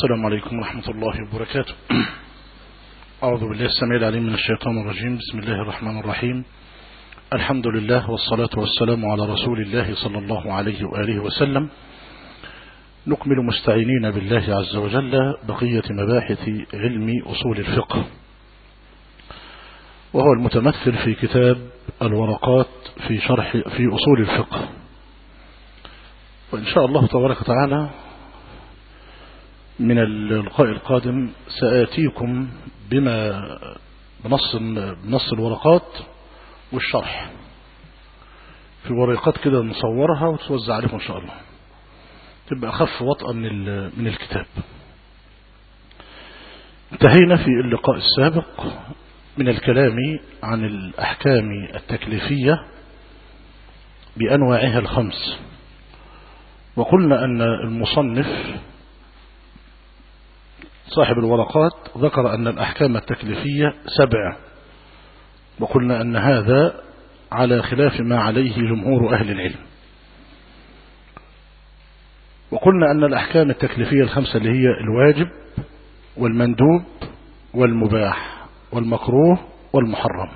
السلام عليكم ورحمة الله وبركاته. أعوذ بالله السميع العليم من الشيطان الرجيم. بسم الله الرحمن الرحيم. الحمد لله والصلاة والسلام على رسول الله صلى الله عليه وآله وسلم. نكمل مستعينين بالله عز وجل بقية مباحث علم أصول الفقه. وهو المتمثل في كتاب الورقات في شرح في أصول الفقه. وإن شاء الله تبارك وتعالى من اللقاء القادم سآتيكم بما بنص, بنص الورقات والشرح. في ورقات كده نصورها وتوزع عليكم إن شاء الله. تبقى أخف وطأ من, من الكتاب. انتهينا في اللقاء السابق من الكلام عن الأحكام التكليفية بأنواعها الخمس. وقلنا أن المصنف صاحب الورقات ذكر أن الأحكام التكليفية سبع وقلنا أن هذا على خلاف ما عليه جمهور أهل العلم. وقلنا أن الأحكام التكليفية الخمسة اللي هي الواجب والمندوب والمباح والمكروه والمحرم.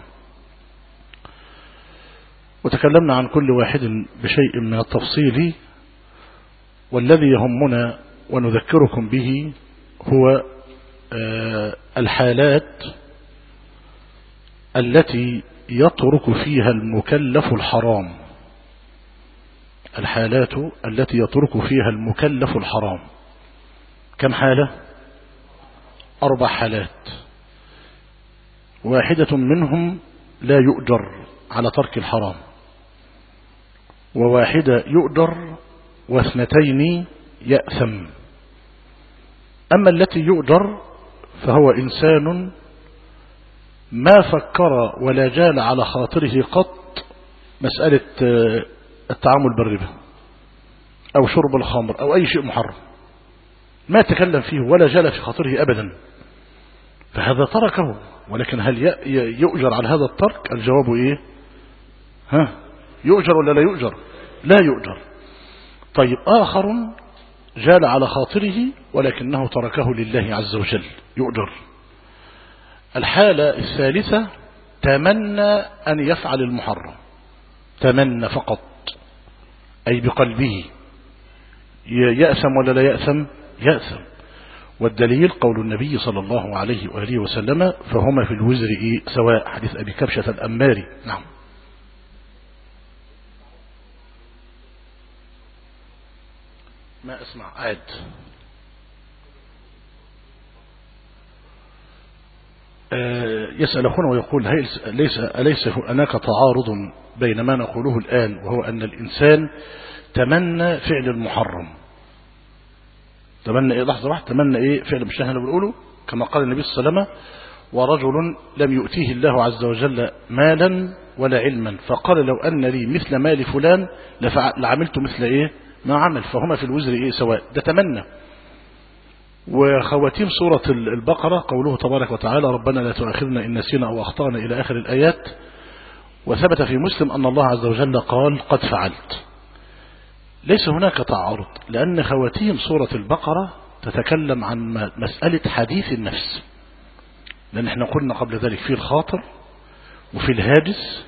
وتكلمنا عن كل واحد بشيء من التفصيل والذي يهمنا ونذكركم به هو الحالات التي يترك فيها المكلف الحرام. الحالات التي يترك فيها المكلف الحرام. كم حالة؟ أربع حالات. واحدة منهم لا يؤجر على ترك الحرام. وواحدة يؤجر واثنتين يأثم. أما التي يؤجر فهو إنسان ما فكر ولا جال على خاطره قط مسألة التعامل بالربا أو شرب الخمر أو أي شيء محرم. ما تكلم فيه ولا جال في خاطره أبدا. فهذا تركه. ولكن هل يؤجر على هذا الترك؟ الجواب إيه؟ ها؟ يؤجر ولا لا يؤجر؟ لا يؤجر. طيب آخر جال على خاطره ولكنه تركه لله عز وجل. يؤجر. الحالة الثالثة تمنى أن يفعل المحرم. تمنى فقط. أي بقلبه. يأثم ولا لا يأثم؟ يأثم. والدليل قول النبي صلى الله عليه وآله وسلم فهما في الوزر إيه؟ سواء حديث أبي كبشة الأماري. نعم. ما اسمع عاد يسأل هنا ويقول ليس, أليس هناك تعارض بين ما نقوله الآن وهو أن الإنسان تمنى فعل المحرم؟ تمنى إيه؟ لحظة واحدة تمنى إيه؟ فعل مش إحنا بنقوله كما قال النبي صلى الله عليه وسلم ورجل لم يؤتيه الله عز وجل مالا ولا علما فقال لو أن لي مثل مال فلان لعملت مثل إيه؟ ما عمل فهما في الوزر إيه؟ سواء. ده تمنى وخواتيم سورة البقرة قوله تبارك وتعالى ربنا لا تؤاخذنا إن نسينا أو أخطأنا إلى آخر الآيات. وثبت في مسلم أن الله عز وجل قال قد فعلت. ليس هناك تعارض لأن خواتيم سورة البقرة تتكلم عن مسألة حديث النفس. لأن إحنا قلنا قبل ذلك في الخاطر وفي الهاجس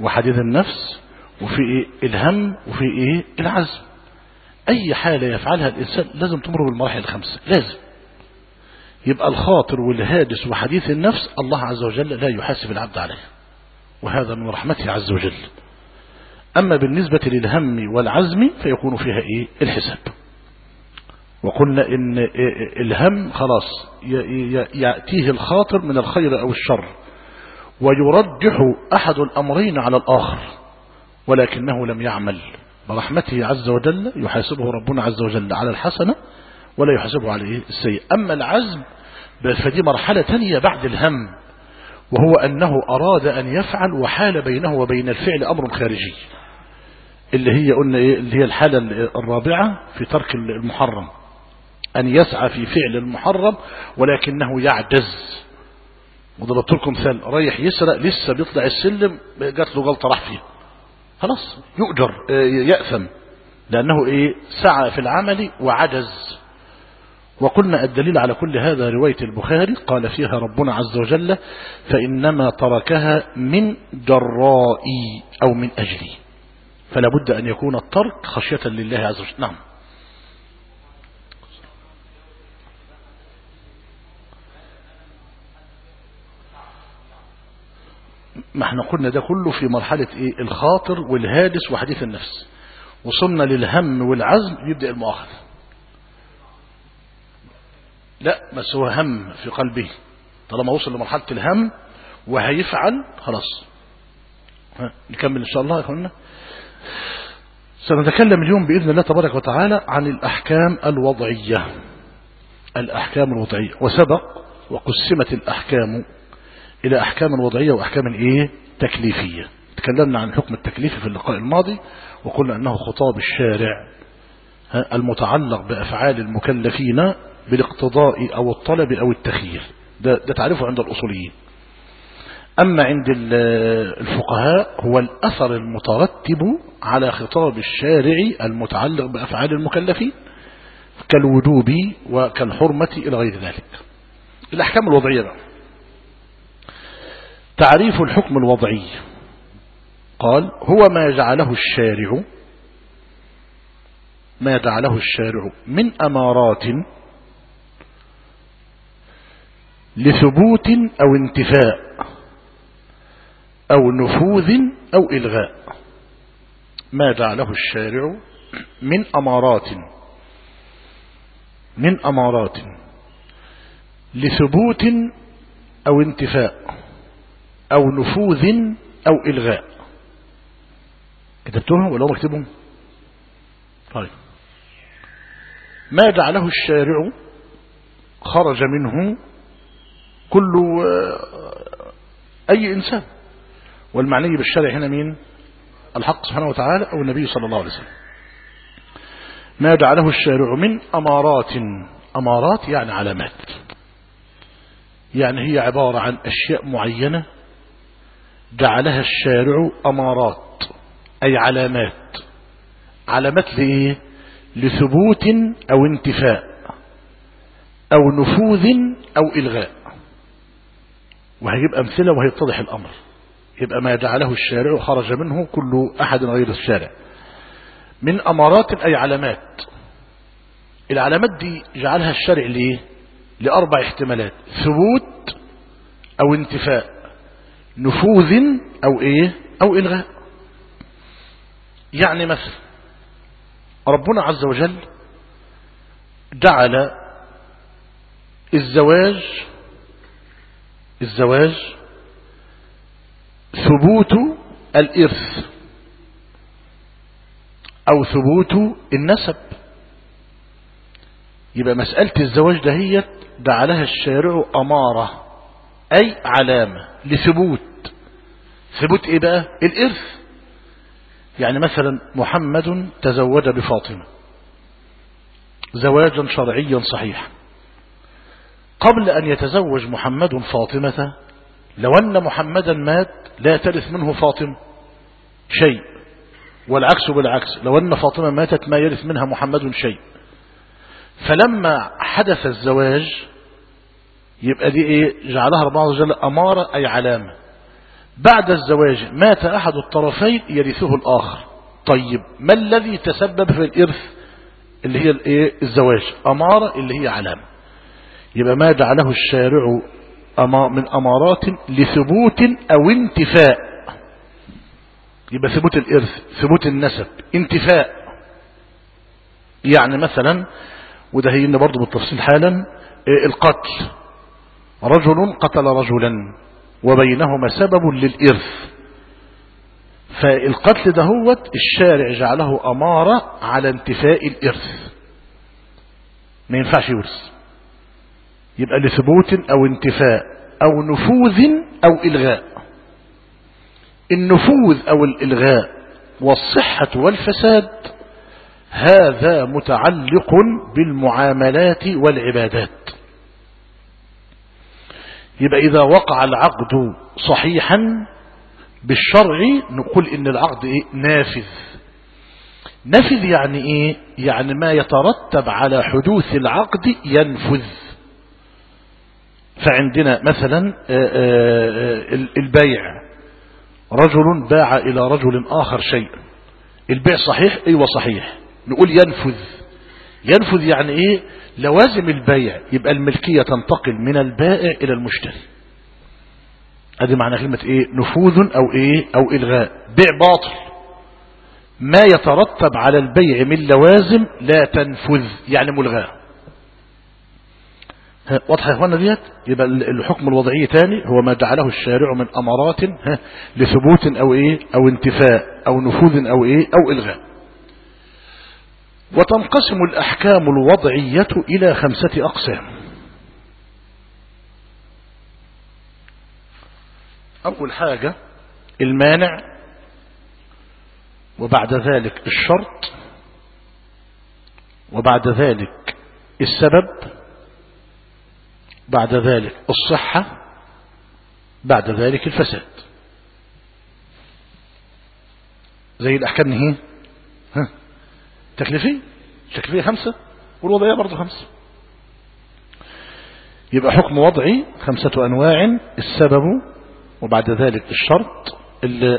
وحديث النفس وفي إيه؟ الهم وفي إيه؟ العزم. أي حالة يفعلها الإنسان لازم تمر بالمراحل الخمسة. لازم. يبقى الخاطر والهاجس وحديث النفس الله عز وجل لا يحاسب العبد عليه. وهذا من رحمته عز وجل. أما بالنسبة للهم والعزم فيكون فيها إيه؟ الحساب. وقلنا إن الهم خلاص يأتيه الخاطر من الخير أو الشر. ويرجح أحد الأمرين على الآخر. ولكنه لم يعمل. برحمته عز وجل يحاسبه ربنا عز وجل على الحسنة ولا يحاسبه على السيء أما العزم فدي مرحلة تانية بعد الهم وهو أنه أراد أن يفعل وحال بينه وبين الفعل أمر خارجي اللي هي قلنا إيه؟ اللي هي الحالة الرابعة في ترك المحرم. أن يسعى في فعل المحرم ولكنه يعجز. وضربت لكم مثال رايح يسرق لسه بيطلع السلم جات له غلطة راح فيها. خلاص يؤجر يأثم. لأنه إيه؟ سعى في العمل وعجز. وقلنا الدليل على كل هذا رواية البخاري قال فيها ربنا عز وجل فإنما تركها من جرائي أو من أجلي. فلا بد أن يكون الترك خشية لله عز وجل. نعم. ما إحنا قلنا ده كله في مرحلة إيه؟ الخاطر والهاجس وحديث النفس. وصلنا للهم والعزم يبدأ المؤاخذة. لا بس هو هم في قلبه. طالما وصل لمرحلة الهم وهيفعل خلاص. نكمل إن شاء الله يا اخوانا سنتكلم اليوم بإذن الله تبارك وتعالى عن الأحكام الوضعية. الأحكام الوضعية. وسبق وقسمت الأحكام إلى أحكام وضعية وأحكام إيه؟ تكليفية. تكلمنا عن الحكم التكليفي في اللقاء الماضي وقلنا أنه خطاب الشارع المتعلق بأفعال المكلفين بالاقتضاء أو الطلب أو التخيير. ده, ده تعرفه عند الأصوليين. أما عند ال- الفقهاء هو الأثر المترتب على خطاب الشارع المتعلق بأفعال المكلفين كالوجوب وكالحرمة إلى غير ذلك. الأحكام الوضعية بقى. تعريف الحكم الوضعي. قال هو ما جعله الشارع ما جعله الشارع من أمارات لثبوت أو انتفاء أو نفوذ أو إلغاء. ما جعله الشارع من أمارات من أمارات لثبوت أو انتفاء. أو نفوذ أو إلغاء. كتبتهم ولا هم اكتبهم طيب. ما جعله الشارع خرج منه كل أي إنسان. والمعني بالشرع هنا مين؟ الحق سبحانه وتعالى أو النبي صلى الله عليه وسلم. ما جعله الشارع من أمارات. أمارات يعني علامات. يعني هي عبارة عن أشياء معينة جعلها الشارع أمارات أي علامات. علامات لإيه؟ لثبوت أو انتفاء أو نفوذ أو إلغاء. وهيجيب أمثلة وهيتضح الأمر. يبقى ما جعله الشارع خرج منه كل أحد غير الشارع. من أمارات أي علامات. العلامات دي جعلها الشارع ليه لأربع احتمالات ثبوت أو انتفاء. نفوذ أو إيه؟ أو إلغاء. يعني مثلا ربنا عز وجل جعل الزواج الزواج ثبوت الإرث أو ثبوت النسب. يبقى مسألة الزواج دهيت جعلها الشارع أمارة. أي علامة لثبوت. ثبوت إيه بقى؟ الإرث. يعني مثلا محمد تزوج بفاطمة. زواجا شرعيا صحيحا. قبل أن يتزوج محمد فاطمة لو أن محمدا مات لا ترث منه فاطمة شيء. والعكس بالعكس لو أن فاطمة ماتت ما يرث منها محمد شيء. فلما حدث الزواج يبقى دي إيه؟ جعلها ربنا عز وجل أمارة أي علامة. بعد الزواج مات أحد الطرفين يرثه الآخر. طيب ما الذي تسبب في الإرث؟ اللي هي الإيه؟ الزواج. أمارة اللي هي علامة. يبقى ما جعله الشارع من أمارات لثبوت أو انتفاء. يبقى ثبوت الإرث ثبوت النسب انتفاء. يعني مثلا وده هينا برضو بالتفصيل حالا القتل. رجل قتل رجلا وبينهما سبب للإرث. فالقتل دهوت الشارع جعله أمارة على انتفاء الإرث. ما ينفعش يورث. يبقى لثبوت أو انتفاء أو نفوذ أو إلغاء. النفوذ أو الإلغاء والصحة والفساد هذا متعلق بالمعاملات والعبادات. يبقى إذا وقع العقد صحيحا بالشرع نقول إن العقد إيه؟ نافذ. نفذ يعني إيه؟ يعني ما يترتب على حدوث العقد ينفذ. فعندنا مثلا البيع. رجل باع إلى رجل آخر شيء. البيع صحيح؟ أيوه صحيح. نقول ينفذ. ينفذ يعني إيه؟ لوازم البيع يبقى الملكية تنتقل من البائع إلى المشتري. أدي معنى كلمة إيه؟ نفوذ أو إيه؟ أو إلغاء. بيع باطل. ما يترتب على البيع من لوازم لا تنفذ يعني ملغاه واضح يا اخوانا ديت؟ يبقى الحكم الوضعي تاني هو ما جعله الشارع من أمارات لثبوت أو إيه؟ أو انتفاء أو نفوذ أو إيه؟ أو إلغاء. وتنقسم الأحكام الوضعية إلى خمسة أقسام. أول حاجة المانع وبعد ذلك الشرط وبعد ذلك السبب بعد ذلك الصحة بعد ذلك الفساد. زي الأحكام هي ها؟ تكليفية تكليفية خمسة والوضعية برضه خمسة. يبقى حكم وضعي خمسة أنواع السبب وبعد ذلك الشرط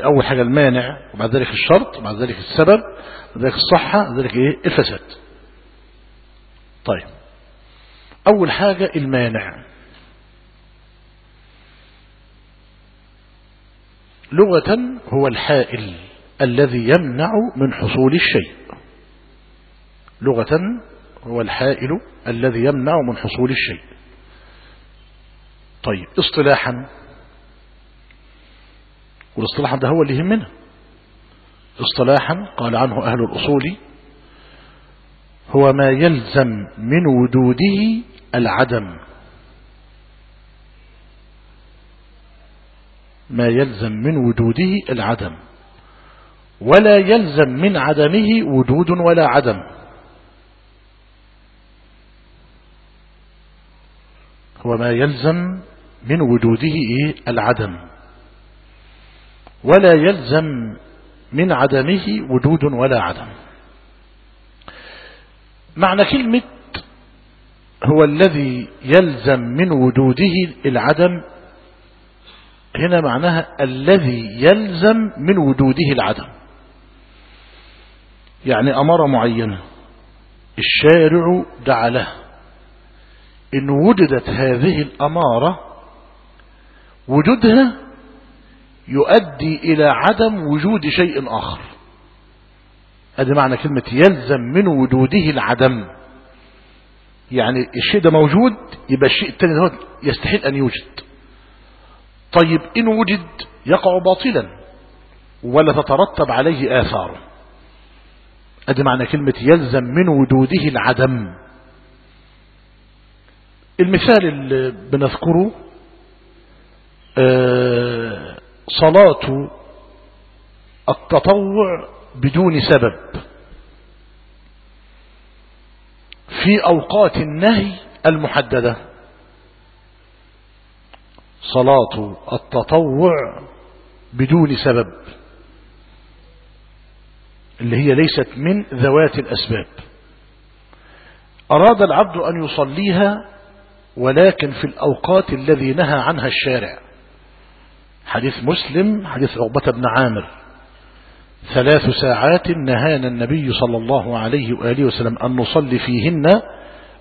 أول حاجة المانع وبعد ذلك الشرط وبعد ذلك السبب وبعد ذلك الصحة وبعد ذلك إيه؟ الفساد. طيب. أول حاجة المانع. لغة هو الحائل الذي يمنع من حصول الشيء. لغة هو الحائل الذي يمنع من حصول الشيء. طيب اصطلاحا والاصطلاح ده هو اللي يهمنا. اصطلاحا قال عنه أهل الأصول هو ما يلزم من وجوده العدم. ما يلزم من وجوده العدم. ولا يلزم من عدمه وجود ولا عدم. هو ما يلزم من وجوده العدم. ولا يلزم من عدمه وجود ولا عدم. معنى كلمة هو الذي يلزم من وجوده العدم هنا معناها الذي يلزم من وجوده العدم. يعني أمارة معينة الشارع جعله إن وجدت هذه الأمارة وجودها يؤدي إلى عدم وجود شيء آخر. هذا معنى كلمة يلزم من وجوده العدم. يعني الشيء ده موجود يبقى الشيء التاني ده يستحيل أن يوجد. طيب إن وجد يقع باطلا ولا تترتب عليه آثاره. هذا معنى كلمة يلزم من وجوده العدم. المثال اللي بنذكره آه صلاة التطوع بدون سبب. في أوقات النهي المحددة. صلاة التطوع بدون سبب اللي هي ليست من ذوات الأسباب. أراد العبد أن يصليها ولكن في الأوقات الذي نهى عنها الشارع. حديث مسلم حديث عقبة بن عامر. ثلاث ساعات نهانا النبي صلى الله عليه وآله وسلم أن نصلي فيهن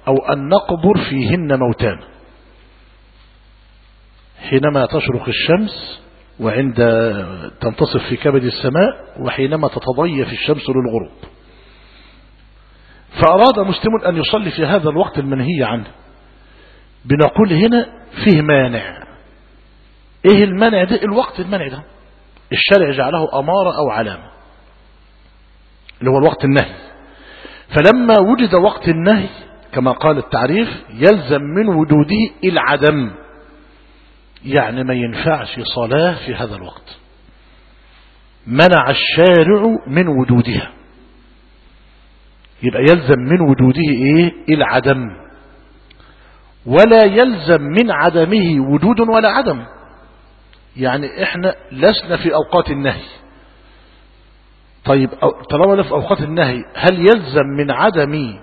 أو أن نقبر فيهن موتانا حينما تشرق الشمس وعند تنتصف في كبد السماء وحينما تتضيف الشمس للغروب. فأراد مسلم أن يصلي في هذا الوقت المنهي عنه. بنقول هنا فيه مانع. إيه المانع ده؟ الوقت المانع ده. الشارع جعله أمارة أو علامة. اللي هو الوقت النهي. فلما وجد وقت النهي كما قال التعريف يلزم من وجوده العدم. يعني ما ينفعش صلاة في هذا الوقت. منع الشارع من وجودها. يبقى يلزم من وجوده إيه؟ العدم. ولا يلزم من عدمه وجود ولا عدم. يعني إحنا لسنا في أوقات النهي. طيب طالما في أوقات النهي هل يلزم من عدم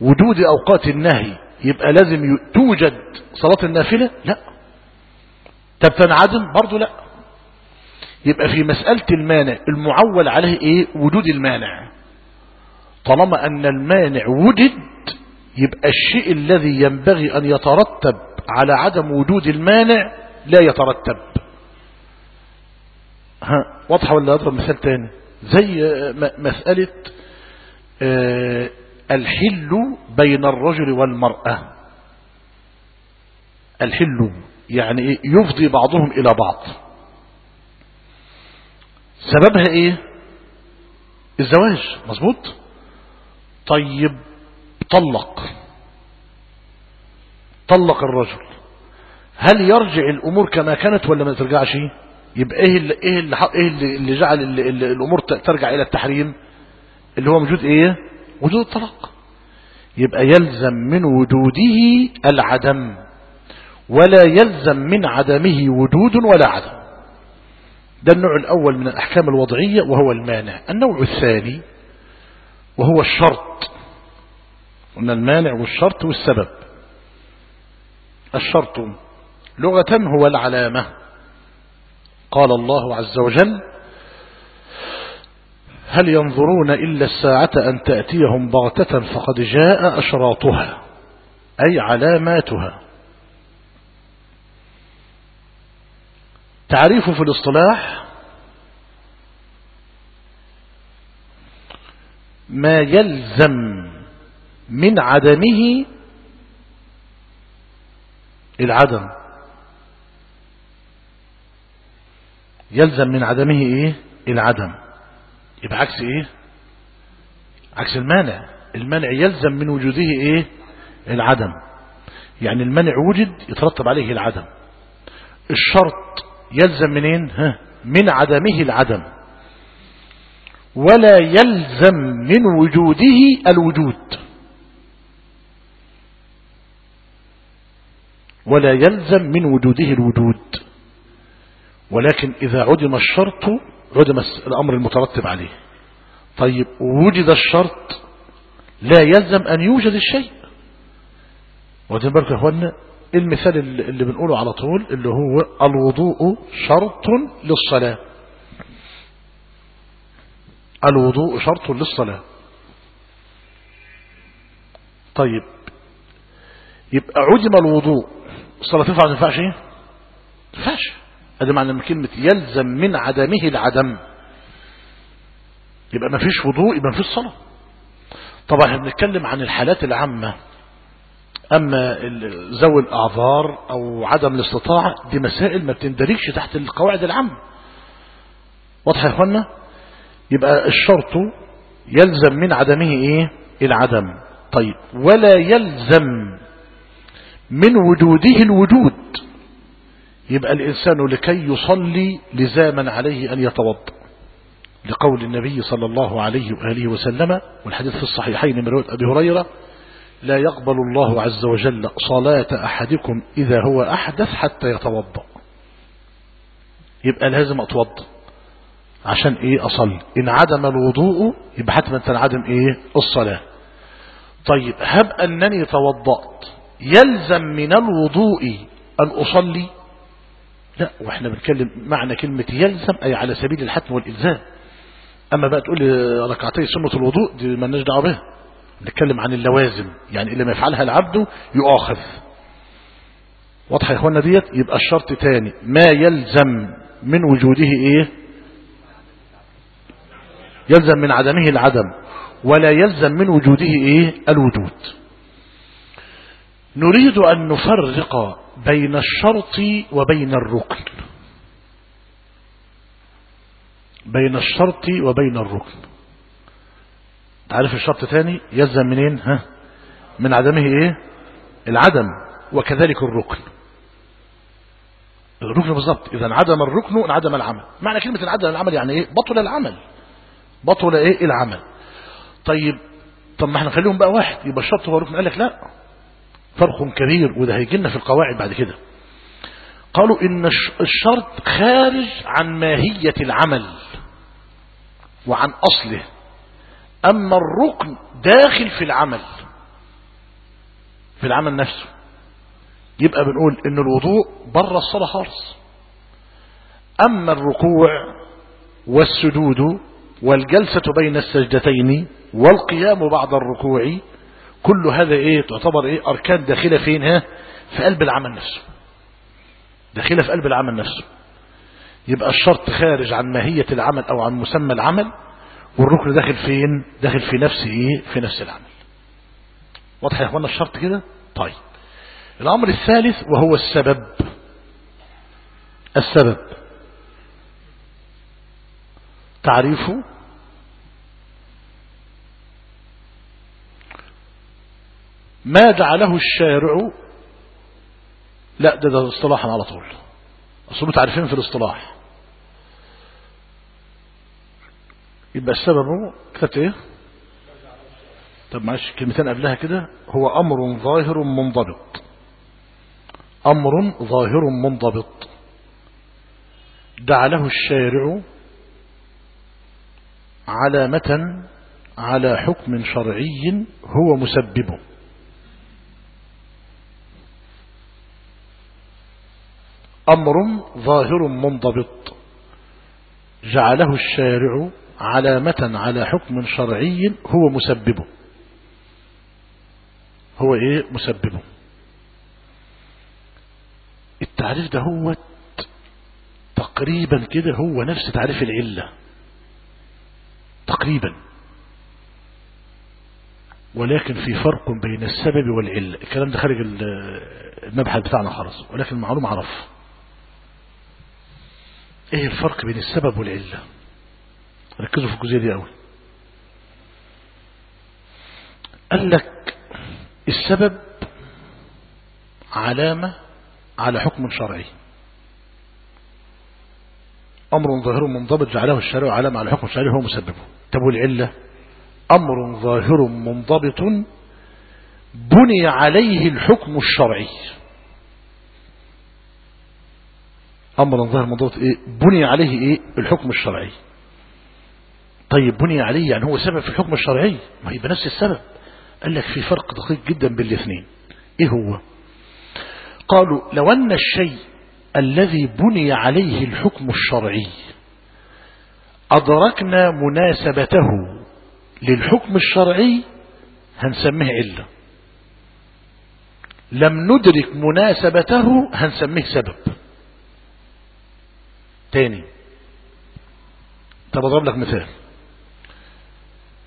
وجود أوقات النهي يبقى لازم توجد صلاة النافلة؟ لا. طب تنعدم؟ برضو لا. يبقى في مسألة المانع. المعول عليه إيه؟ وجود المانع. طالما أن المانع وجد يبقى الشيء الذي ينبغي أن يترتب على عدم وجود المانع لا يترتب. ها واضحة ولا أضرب مثال تاني؟ زي مسألة الحل بين الرجل والمرأة. الحل يعني يفضي بعضهم إلى بعض. سببها إيه؟ الزواج مظبوط؟ طيب طلق. طلق الرجل. هل يرجع الأمور كما كانت ولا ما ترجعش؟ يبقى إيه اللي إيه اللي إيه اللي, جعل اللي اللي الأمور ترجع إلى التحريم؟ اللي هو وجود إيه؟ وجود الطلاق. يبقى يلزم من وجوده العدم ولا يلزم من عدمه وجود ولا عدم. ده النوع الأول من الأحكام الوضعية وهو المانع. النوع الثاني وهو الشرط. قلنا المانع والشرط والسبب. الشرط لغة هو العلامة. قال الله عز وجل هل ينظرون إلا الساعة أن تأتيهم بغتة فقد جاء أشراطها أي علاماتها. تعريفه في الاصطلاح ما يلزم من عدمه العدم. يلزم من عدمه إيه؟ العدم. يبقى عكس إيه؟ عكس المانع. المانع يلزم من وجوده إيه؟ العدم. يعني المانع وجد يترتب عليه العدم. الشرط يلزم منين ها من عدمه العدم. ولا يلزم من وجوده الوجود. ولا يلزم من وجوده الوجود. ولكن إذا عدم الشرط عدم الأمر المترتب عليه. طيب وجد الشرط لا يلزم أن يوجد الشيء. ودين بالك يا أخوانا المثال اللي بنقوله على طول اللي هو الوضوء شرط للصلاة. الوضوء شرط للصلاة. طيب يبقى عدم الوضوء الصلاة تنفع ما تنفعش إيه تنفعش. هذا معنى من كلمة يلزم من عدمه العدم. يبقى ما فيش وضوء يبقى ما فيش صلاة. طبعا إحنا بنتكلم عن الحالات العامة. أما ذوي الأعذار أو عدم الاستطاعة دي مسائل ما بتندرجش تحت القواعد العامة. واضح يا اخوانا يبقى الشرط يلزم من عدمه إيه؟ العدم. طيب ولا يلزم من وجوده الوجود. يبقى الإنسان لكي يصلي لزاما عليه أن يتوضأ. لقول النبي صلى الله عليه وآله وسلم والحديث في الصحيحين من رواية أبي هريرة لا يقبل الله عز وجل صلاة أحدكم إذا هو أحدث حتى يتوضأ. يبقى لازم أتوضأ. عشان إيه؟ أصلي. إن عدم الوضوء يبقى حتما تنعدم إيه؟ الصلاة. طيب هب أنني توضأت. يلزم من الوضوء أن أصلي؟ لا وإحنا بنتكلم معنى كلمة يلزم أي على سبيل الحتم والإلزام. أما بقى تقول ركعتي سنة الوضوء دي ما لناش دعوة بها نتكلم عن اللوازم يعني اللي ما يفعلها العبد يؤاخذ. واضحة يا اخوانا ديت؟ يبقى الشرط تاني ما يلزم من وجوده إيه؟ يلزم من عدمه العدم ولا يلزم من وجوده إيه؟ الوجود. نريد أن نفرق بين الشرط وبين الركن. بين الشرط وبين الركن. تعرف الشرط تاني يلزم منين؟ ها؟ من عدمه إيه؟ العدم وكذلك الركن. الركن بالظبط إذا انعدم الركن انعدم العمل. معنى كلمة انعدم العمل يعني إيه؟ بطل العمل. بطل إيه؟ العمل. طيب طب ما إحنا نخليهم بقى واحد. يبقى الشرط هو الركن قال لك لا. فرق كبير وده هيجي لنا في القواعد بعد كده. قالوا إن الشرط خارج عن ماهية العمل وعن أصله أما الركن داخل في العمل في العمل نفسه. يبقى بنقول إن الوضوء بره الصلاة خالص. أما الركوع والسجود والجلسة بين السجدتين والقيام بعد الركوع كل هذا إيه؟ تعتبر إيه؟ أركان داخلة فين؟ ها؟ في قلب العمل نفسه. داخلة في قلب العمل نفسه. يبقى الشرط خارج عن ماهية العمل أو عن مسمى العمل والركن داخل فين؟ داخل في نفس إيه؟ في نفس العمل. واضح يا اخوانا الشرط كده؟ طيب. الأمر الثالث وهو السبب. السبب. تعريفه ما جعله الشارع لا ده ده اصطلاحا على طول. أصل تعرفين في الاصطلاح. يبقى السبب كتبت إيه؟ طب معلش كلمتين قبلها كده. هو أمر ظاهر منضبط. أمر ظاهر منضبط. جعله الشارع علامة على حكم شرعي هو مسببه. أمر ظاهر منضبط. جعله الشارع علامة على حكم شرعي هو مسببه. هو إيه؟ مسببه. التعريف ده هو تقريبا كده هو نفس تعريف العلة. تقريبا. ولكن في فرق بين السبب والعلة. الكلام ده خارج المبحث بتاعنا خلاص ولكن المعلومة عرف. إيه الفرق بين السبب والعلة؟ ركزوا في الجزئية دي قوي قال لك السبب علامة على حكم شرعي. أمر ظاهر منضبط جعله الشارع علامة على حكم شرعي هو مسببه. طب والعلة؟ أمر ظاهر منضبط بني عليه الحكم الشرعي. أمر ظاهر منضبط إيه؟ بني عليه إيه؟ الحكم الشرعي. طيب بني عليه يعني هو سبب في الحكم الشرعي؟ ما هي بنفس السبب. قال لك في فرق دقيق جدا بين الاثنين. إيه هو؟ قالوا لو أن الشيء الذي بني عليه الحكم الشرعي أدركنا مناسبته للحكم الشرعي هنسميه علة لم ندرك مناسبته هنسميه سبب. تاني. طب أضرب لك مثال.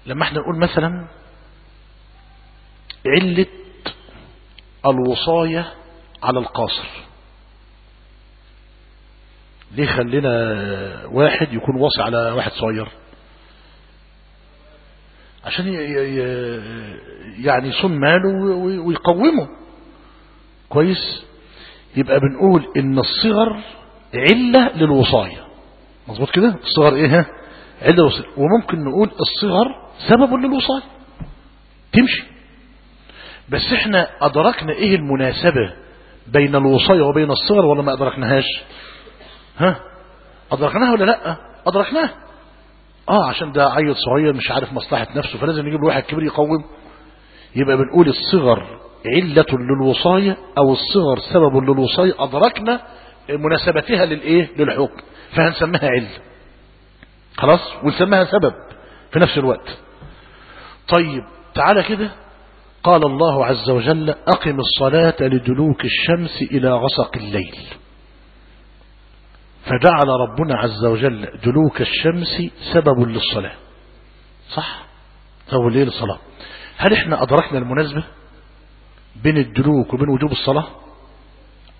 لما إحنا نقول مثلا علة الوصاية على القاصر. ليه خلينا واحد يكون واصي على واحد صغير عشان يعني يصم ماله ويقومه. كويس؟ يبقى بنقول إن الصغر علة للوصاية مظبوط كده؟ الصغر إيه علة للوصاية وممكن نقول الصغر سبب للوصاية تمشي. بس إحنا أدركنا إيه المناسبة بين الوصاية وبين الصغر ولا ما أدركناهاش؟ ها؟ أدركناها ولا لأ؟ ادركناها آه عشان ده عيل صغير مش عارف مصلحة نفسه فلازم نجيب له واحد كبير يقوم. يبقى بنقول الصغر علة للوصاية أو الصغر سبب للوصاية أدركنا مناسبتها للإيه؟ للحكم. فهنسميها علة خلاص؟ ونسميها سبب في نفس الوقت. طيب تعالى كده. قال الله عز وجل أقم الصلاة لدلوك الشمس إلى غسق الليل. فجعل ربنا عز وجل دلوك الشمس سبب للصلاة. صح؟ سبب ليه للصلاة. هل إحنا أدركنا المناسبة بين الدلوك وبين وجوب الصلاة؟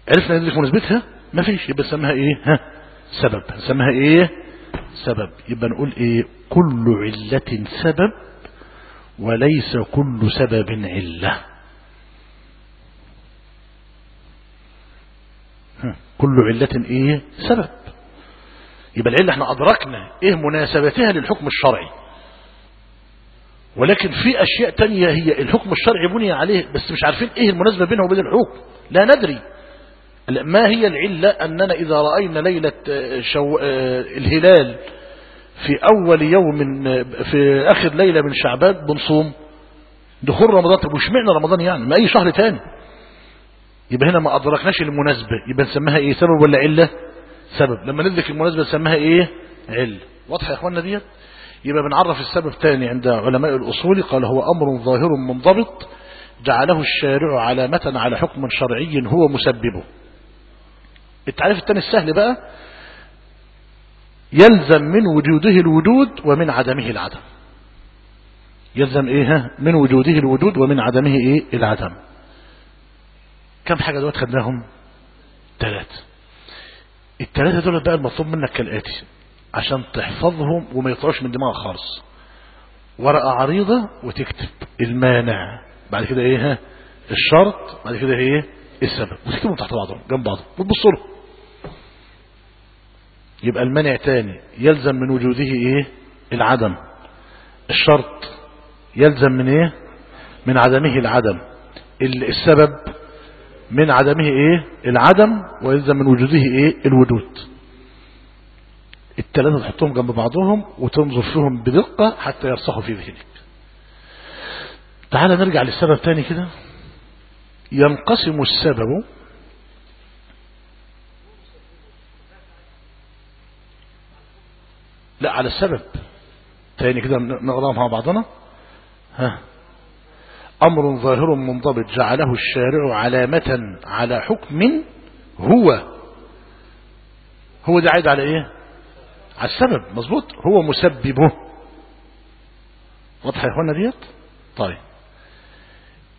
عرفنا ندرك مناسبتها؟ ما فيش يبقى نسميها إيه؟ ها؟ سبب. نسميها إيه؟ سبب. يبقى نقول إيه؟ كل علة سبب وليس كل سبب علة. كل علة إيه؟ سبب. يبقى العلة إحنا أدركنا إيه مناسبتها للحكم الشرعي. ولكن في أشياء تانية هي الحكم الشرعي بني عليه بس مش عارفين إيه المناسبة بينه وبين الحكم. لا ندري. ما هي العلة أننا إذا رأينا ليلة شو... الهلال في أول يوم من في آخر ليلة من شعبان بنصوم؟ دخول رمضان طب وشمعنا رمضان يعني؟ ما أي شهر تاني. يبقى هنا ما أدركناش المناسبة. يبقى نسميها إيه؟ سبب ولا علة؟ سبب. لما ندرك المناسبة نسميها إيه؟ علة. واضحة يا إخواننا ديت؟ يبقى بنعرف السبب تاني عند علماء الأصول. قال هو أمر ظاهر منضبط. جعله الشارع علامة على حكم شرعي هو مسببه. التعريف الثاني السهل بقى. يلزم من وجوده الوجود ومن عدمه العدم. يلزم إيه من وجوده الوجود ومن عدمه إيه؟ العدم. كم حاجة دلوقتي خدناهم؟ ثلاثة الثلاثة دول بقى المطلوب منك كالآتي عشان تحفظهم وما يطلعوش من دماغك خالص. ورقة عريضة وتكتب المانع. بعد كده إيه الشرط بعد كده إيه؟ السبب. وتكتبهم تحت بعضهم جنب بعضهم. وتبص له. يبقى المانع تاني. يلزم من وجوده إيه؟ العدم. الشرط يلزم من إيه؟ من عدمه العدم. السبب من عدمه إيه؟ العدم ويلزم من وجوده إيه؟ الوجود الثلاثة تحطهم جنب بعضهم وتنظر فيهم بدقة حتى يرسخوا في ذهنك. تعال نرجع للسبب تاني كده. ينقسم السبب لا على السبب. تاني كده نقراها مع بعضنا. ها. أمر ظاهر منضبط جعله الشارع علامة على حكم هو. هو ده عايد على إيه؟ على السبب. مظبوط. هو مسببه. واضحة يا اخوانا ديت؟ طيب.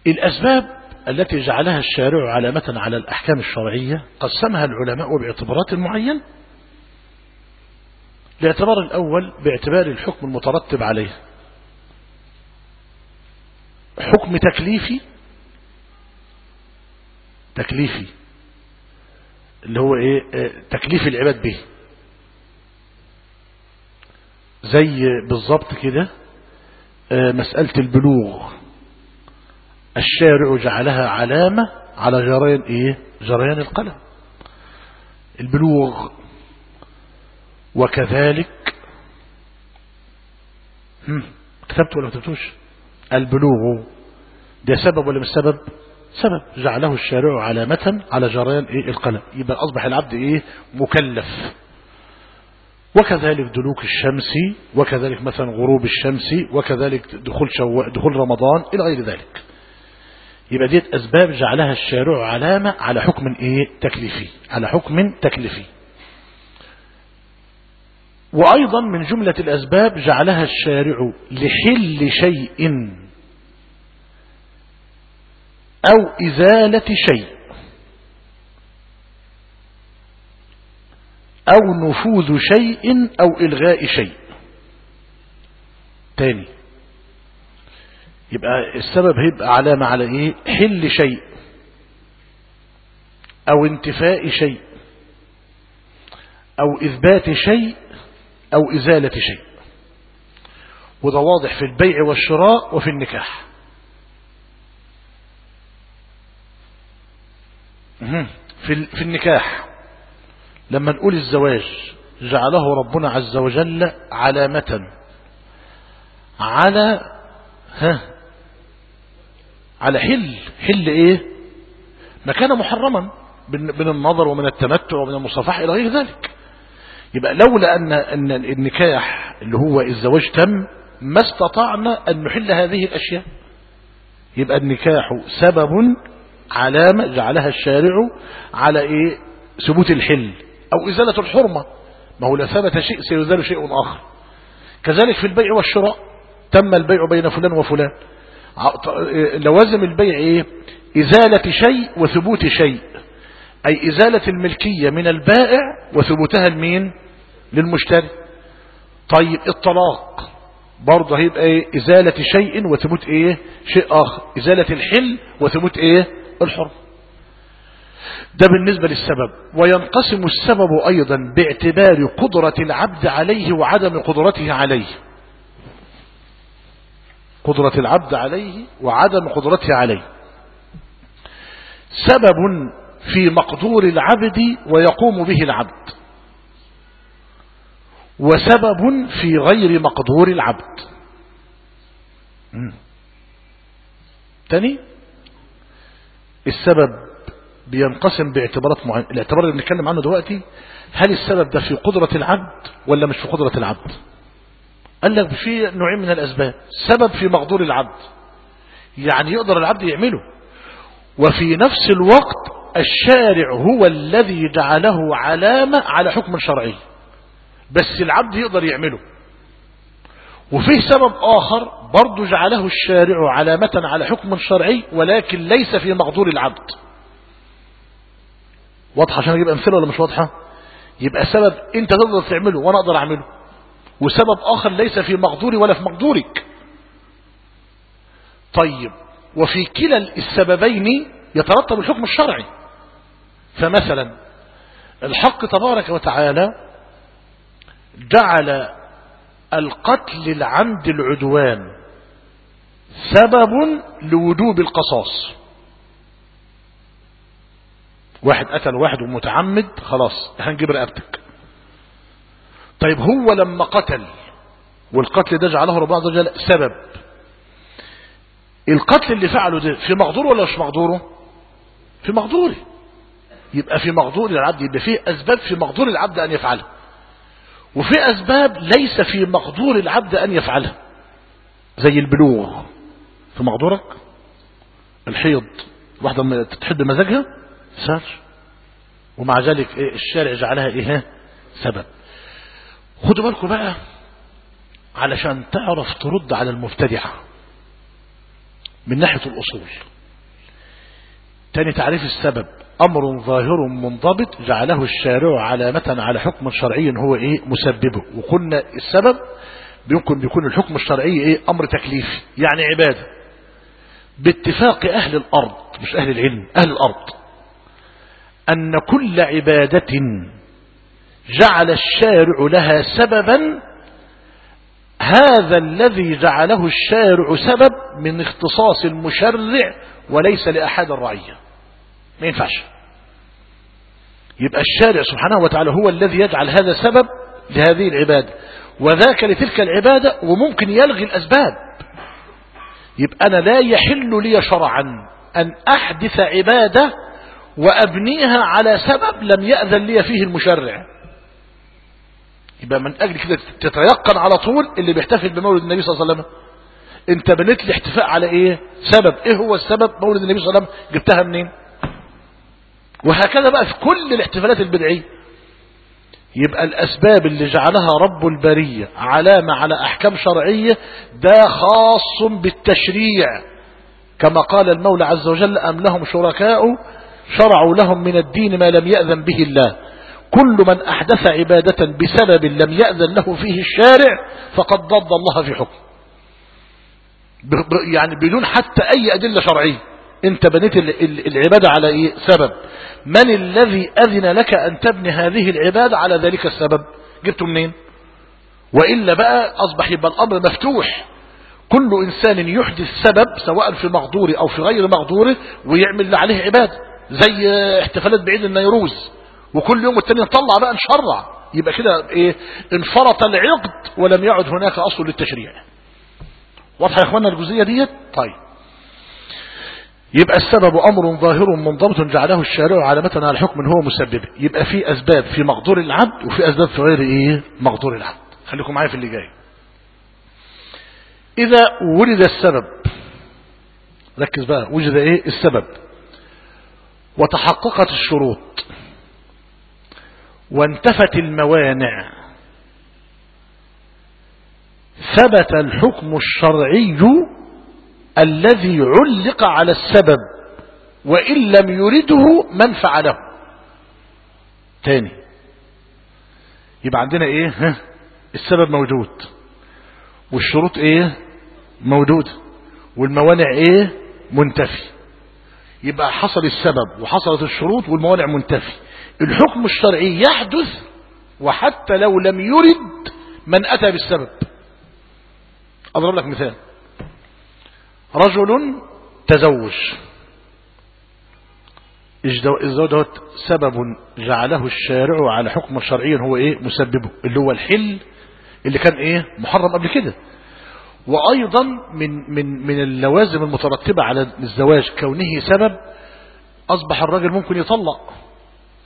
الأسباب التي جعلها الشارع علامة على الأحكام الشرعية قسمها العلماء باعتبارات معينة. الاعتبار الأول باعتبار الحكم المترتب عليه. حكم تكليفي تكليفي اللي هو إيه؟ تكليف العباد به. زي بالظبط كده مسألة البلوغ. الشارع جعلها علامة على جريان إيه؟ جريان القلم. البلوغ وكذلك. كتبت ولا كتبتوش؟ البلوغ. ده سبب ولا مش سبب؟ سبب. جعله الشارع علامة على جريان إيه؟ القلم. يبقى أصبح العبد إيه؟ مكلف. وكذلك دلوك الشمس وكذلك مثلا غروب الشمس وكذلك دخول شو... دخول رمضان إلى غير ذلك. يبقى ديت أسباب جعلها الشارع علامة على حكم إيه؟ تكليفي. على حكم تكليفي. وأيضا من جملة الأسباب جعلها الشارع لحل شيء أو إزالة شيء أو نفوذ شيء أو إلغاء شيء. تاني. يبقى السبب هيبقى علامة على إيه؟ حل شيء أو انتفاء شيء أو إثبات شيء أو إزالة شيء. وده واضح في البيع والشراء وفي النكاح. في في النكاح. لما نقول الزواج جعله ربنا عز وجل علامة. على ها على حل. حل إيه؟ ما كان محرما. من النظر ومن التمتع ومن المصافحة إلى غير ذلك. يبقى لولا ان أن النكاح اللي هو الزواج تم ما استطعنا أن نحل هذه الأشياء. يبقى النكاح سبب علامة جعلها الشارع على إيه؟ ثبوت الحل أو إزالة الحرمة. ما هو لا ثبت شيء سيزال شيء آخر. كذلك في البيع والشراء. تم البيع بين فلان وفلان. لوازم البيع إيه؟ إزالة شيء وثبوت شيء. أي إزالة الملكية من البائع وثبوتها لمين؟ للمشتري. طيب الطلاق برضه هيبقى إيه؟ إزالة شيء وثبوت إيه؟ شيء آخر. إزالة الحل وثبوت إيه؟ الحر. ده بالنسبة للسبب. وينقسم السبب أيضا باعتبار قدرة العبد عليه وعدم قدرته عليه. قدرة العبد عليه وعدم قدرته عليه. سبب في مقدور العبد ويقوم به العبد. وسبب في غير مقدور العبد. تاني؟ السبب بينقسم باعتبارات معينة الاعتبار اللي بنتكلم عنه دلوقتي هل السبب ده في قدرة العبد ولا مش في قدرة العبد؟ قال لك في نوعين من الأسباب. سبب في مقدور العبد. يعني يقدر العبد يعمله. وفي نفس الوقت الشارع هو الذي جعله علامة على حكم شرعي. بس العبد يقدر يعمله. وفيه سبب آخر برضو جعله الشارع علامة على حكم شرعي ولكن ليس في مقدور العبد. واضحة عشان أجيب أمثلة ولا مش واضحة؟ يبقى سبب أنت تقدر تعمله وأنا أقدر أعمله. وسبب آخر ليس في مقدوري ولا في مقدورك. طيب وفي كلا السببين يترتب الحكم الشرعي. فمثلا الحق تبارك وتعالى جعل القتل العمد العدوان سبب لوجوب القصاص. واحد قتل واحد ومتعمد خلاص هنجيب رقبتك. طيب هو لما قتل والقتل ده جعله ربنا عز وجل سبب. القتل اللي فعله ده في مقدوره ولا مش مقدوره؟ في مقدوره. يبقى في مقدور العبد يبقى فيه أسباب في مقدور العبد أن يفعلها وفي أسباب ليس في مقدور العبد أن يفعلها زي البلوغ. في مقدورك؟ الحيض. واحدة لما تحب بمزاجها سار ومع ذلك إيه الشارع جعلها إيه سبب. خدوا بالكم بقى علشان تعرف ترد على المبتدعة. من ناحية الأصول. تاني تعريف السبب. أمر ظاهر منضبط جعله الشارع علامة على حكم شرعي هو إيه؟ مسببه. وقلنا السبب بيمكن بيكون الحكم الشرعي إيه؟ أمر تكليفي يعني عبادة. باتفاق أهل الأرض مش أهل العلم أهل الأرض. أن كل عبادة جعل الشارع لها سببا هذا الذي جعله الشارع سبب من اختصاص المشرع وليس لأحد الرعية. ما ينفعش. يبقى الشارع سبحانه وتعالى هو الذي يجعل هذا سبب لهذه العبادة. وذاك لتلك العبادة وممكن يلغي الأسباب. يبقى أنا لا يحل لي شرعا أن أحدث عبادة وأبنيها على سبب لم يأذن لي فيه المشرع. يبقى من أجل كده تتيقن على طول اللي بيحتفل بمولد النبي صلى الله عليه وسلم. انت بنيت الاحتفاء على إيه؟ سبب. إيه هو السبب؟ مولد النبي صلى الله عليه وسلم. جبتها منين؟ وهكذا بقى في كل الاحتفالات البدعية. يبقى الأسباب اللي جعلها رب البرية علامة على أحكام شرعية ده خاص بالتشريع. كما قال المولى عز وجل أم لهم شركاء شرعوا لهم من الدين ما لم يأذن به الله. كل من أحدث عبادة بسبب لم يأذن له فيه الشارع فقد ضد الله في حكم. يعني بدون حتى أي أدلة شرعية. انت بنيت العبادة على إيه؟ سبب. من الذي أذن لك أن تبني هذه العبادة على ذلك السبب؟ جبته منين؟ وإلا بقى أصبح يبقى الأمر مفتوح. كل إنسان يحدث سبب سواء في مقدوره أو في غير مقدوره ويعمل عليه عبادة زي احتفالات بعيد النيروز. وكل يوم التاني نطلع بقى نشرع. يبقى كده إيه؟ انفرط العقد ولم يعد هناك أصل للتشريع. واضحه يا إخوانا الجزئية ديت؟ طيب. يبقى السبب أمر ظاهر منضبط جعله الشارع علامة على الحكم هو مسبب. يبقى في أسباب في مقدور العبد وفي أسباب في غير إيه؟ مقدور العبد. خليكم معايا في اللي جاي. إذا ولد السبب ركز بقى وجد إيه؟ السبب. وتحققت الشروط. وانتفت الموانع. ثبت الحكم الشرعي الذي علق على السبب وإن لم يرده من فعله. تاني. يبقى عندنا إيه؟ ها السبب موجود. والشروط إيه؟ موجودة. والموانع إيه؟ منتفي. يبقى حصل السبب وحصلت الشروط والموانع منتفي. الحكم الشرعي يحدث وحتى لو لم يرد من أتى بالسبب. أضرب لك مثال. رجل تزوج. الزواج سبب جعله الشارع على حكم شرعي هو إيه؟ مسببه. اللي هو الحل اللي كان إيه؟ محرم قبل كده. وأيضا من من من اللوازم المترتبة على الزواج كونه سبب أصبح الراجل ممكن يطلق.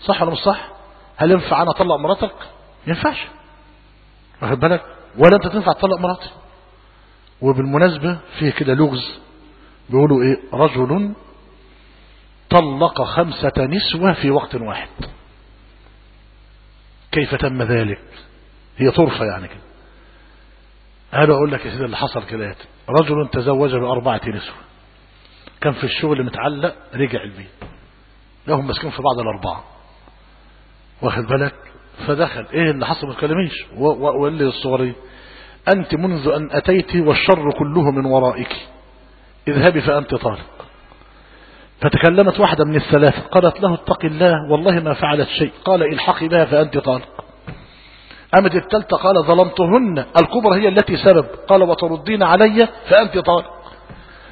صح ولا مش صح؟ هل ينفع أنا أطلق مراتك؟ ما ينفعش. واخد بالك؟ ولا أنت تنفع تطلق مراتي وبالمناسبة فيه كده لغز. بيقولوا إيه؟ رجل طلق خمسة نسوة في وقت واحد. كيف تم ذلك؟ هي طرفة يعني كده. هذا أقول لك يا سيدي اللي حصل كده. رجل تزوج بأربعة نسوة. كان في الشغل متعلق رجع البيت. لهم مسكين في بعض الأربعة. واخد بالك؟ فدخل. إيه اللي حصل؟ ما تكلميش وقال لي الصغري أنت منذ أن أتيت والشر كله من ورائك. اذهبي فأنت طالق. فتكلمت واحدة من الثلاثة قالت له اتق الله والله ما فعلت شيء. قال الحقي بها فأنت طالق. أمد التالتة قال ظلمتهن. الكبرى هي التي سبب. قال وتردين علي فأنت طالق.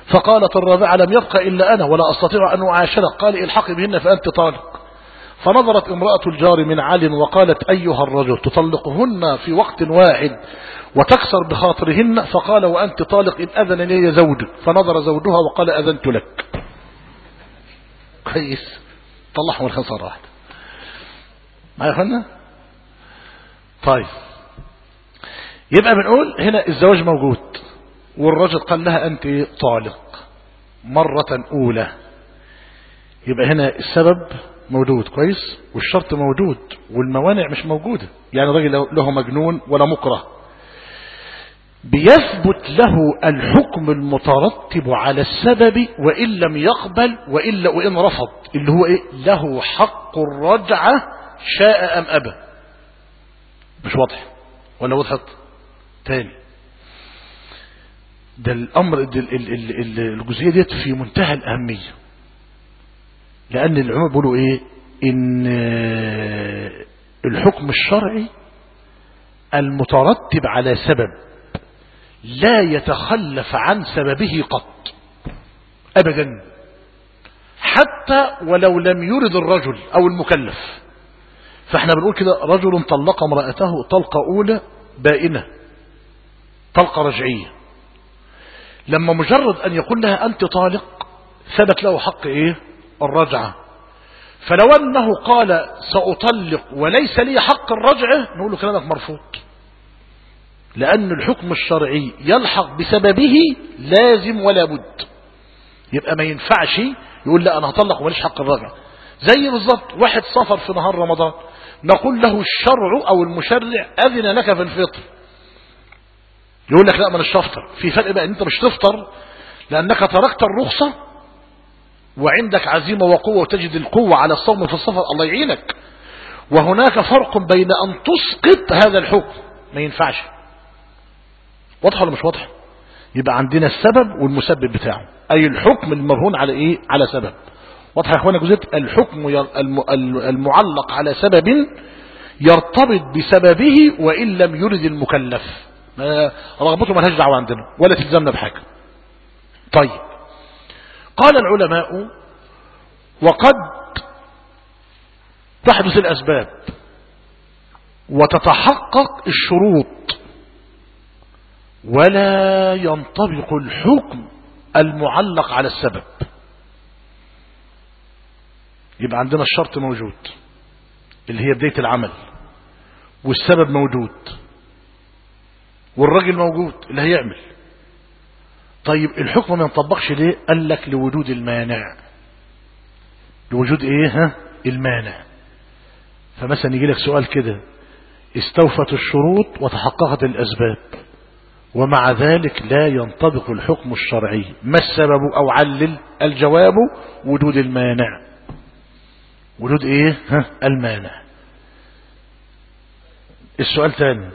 فقالت الرابعة لم يبقى إلا أنا ولا أستطيع أن أعاشرك. قال الحقي بهن فأنت طالق. فنظرت امرأة الجار من عال وقالت أيها الرجل تطلقهن في وقت واحد. وتكسر بخاطرهن فقال وأنت طالق إن أذن لي زوجك فنظر زوجها وقال أذنت لك. كويس. طلعهم الخسارة واحدة ما يا طيب. يبقى بنقول هنا الزواج موجود والرجل قال لها أنت طالق. مرة أولى. يبقى هنا السبب موجود كويس؟ والشرط موجود والموانع مش موجودة. يعني الراجل له مجنون ولا مكره. بيثبت له الحكم المترتب على السبب وإن لم يقبل وإلا وإن رفض اللي هو إيه؟ له حق الرجعة شاء أم أبى. مش واضح ولا وضحت تاني. ده الأمر ده الجزئية ديت في منتهى الأهمية. لأن العلماء بيقولوا إيه؟ إن الحكم الشرعي المترتب على سبب. لا يتخلف عن سببه قط. أبدا. حتى ولو لم يرد الرجل أو المكلف. فإحنا بنقول كده رجل طلق امرأته طلقة أولى بائنة. طلقة رجعية. لما مجرد أن يقول لها أنت طالق ثبت له حق إيه؟ الرجعة. فلو أنه قال سأطلق وليس لي حق الرجعة نقول له كلامك مرفوض. لأن الحكم الشرعي يلحق بسببه لازم ولا بد. يبقى ما ينفعش يقول لا أنا هطلق وماليش حق الرجعة زي بالظبط واحد سافر في نهار رمضان نقول له الشرع أو المشرع أذن لك في الفطر. يقول لك لا ما مش تفطر في فرق بقى إن أنت مش تفطر لأنك تركت الرخصة وعندك عزيمة وقوة وتجد القوة على الصوم في السفر الله يعينك. وهناك فرق بين أن تسقط هذا الحكم. ما ينفعش. واضح ولا مش واضح؟ يبقى عندنا السبب والمسبب بتاعه. أي الحكم المرهون على إيه؟ على سبب. واضح يا أخوانا جزء الحكم المعلق على سبب يرتبط بسببه وإن لم يرد المكلف. رغبته ملهاش دعوة عندنا ولا تلزمنا بحاجة. طيب. قال العلماء وقد تحدث الأسباب وتتحقق الشروط ولا ينطبق الحكم المعلق على السبب. يبقى عندنا الشرط موجود اللي هي بداية العمل والسبب موجود والراجل موجود اللي هيعمل. طيب الحكم ما ينطبقش ليه؟ قال لك لوجود المانع. لوجود إيه؟ ها؟ المانع. فمثلا يجي لك سؤال كده استوفت الشروط وتحققت الأسباب. ومع ذلك لا ينطبق الحكم الشرعي. ما السبب أو علل الجواب؟ وجود المانع. وجود إيه؟ ها المانع. السؤال ثاني.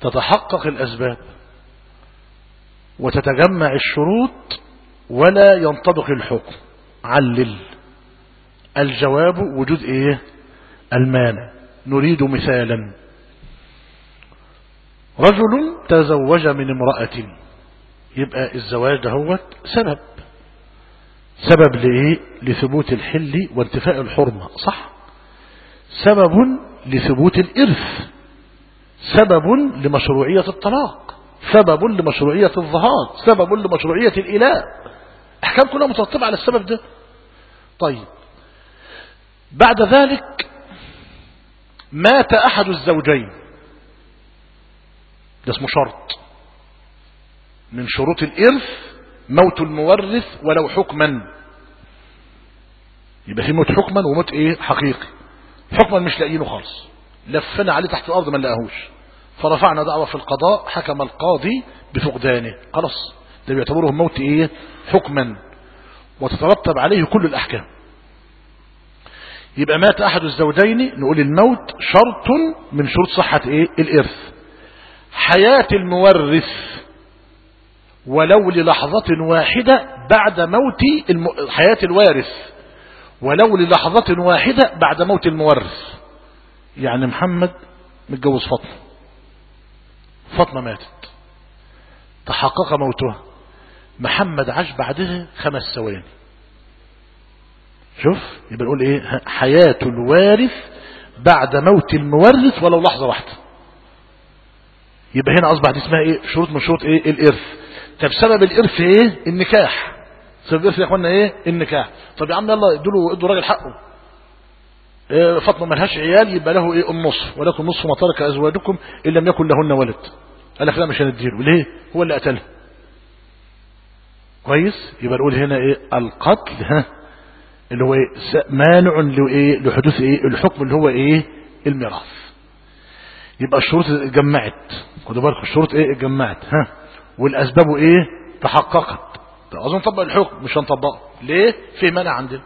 تتحقق الأسباب وتتجمع الشروط ولا ينطبق الحكم. علل. الجواب وجود إيه؟ المانع. نريد مثالا. رجل تزوج من امرأة. يبقى الزواج دهوت سبب. سبب لإيه لثبوت الحل وانتفاء الحرمة صح؟ سبب لثبوت الإرث. سبب لمشروعية الطلاق. سبب لمشروعية الظهار سبب لمشروعية الإله. أحكام كلها مترتبة على السبب ده. طيب. بعد ذلك مات أحد الزوجين. ده اسمه شرط. من شروط الإرث موت المورث ولو حكما. يبقى في موت حكما وموت إيه؟ حقيقي. حكما مش لاقيينه خالص. لفنا عليه تحت الأرض ما لقاهوش. فرفعنا دعوة في القضاء حكم القاضي بفقدانه. خلاص. ده بيعتبره موت إيه؟ حكما. وتترتب عليه كل الأحكام. يبقى مات أحد الزوجين نقول الموت شرط من شروط صحة إيه؟ الإرث. حياة المورث ولو للحظة واحدة بعد موت الم... حياة الوارث ولو للحظة واحدة بعد موت المورث. يعني محمد متجوز فاطمة. فاطمة ماتت. تحقق موتها. محمد عاش بعدها خمس ثواني. شوف يبقى نقول إيه؟ حياة الوارث بعد موت المورث ولو لحظة واحدة. يبقى هنا أصبح دي اسمها إيه؟ شروط من شروط إيه؟ الإرث. طب سبب الإرث إيه؟ النكاح. سبب الإرث يا إخوانا إيه؟ النكاح. طب يا عم يلا ادوا ادوا راجل حقه. إيه فاطمة ملهاش عيال يبقى له إيه؟ النصف. ولكم نصف ما ترك أزواجكم إن لم يكن لهن ولد. قال لك لا مش هنديله. ليه؟ هو اللي قتلها. كويس؟ يبقى نقول هنا إيه؟ القتل ها؟ اللي هو إيه؟ مانع لإيه؟ لحدوث إيه؟ الحكم اللي هو إيه؟ الميراث. يبقى الشروط اتجمعت خدوا بالكم الشروط إيه؟ اتجمعت ها. والأسباب إيه؟ تحققت. عاوزين نطبق الحكم مش هنطبقه. ليه؟ في منع عندنا.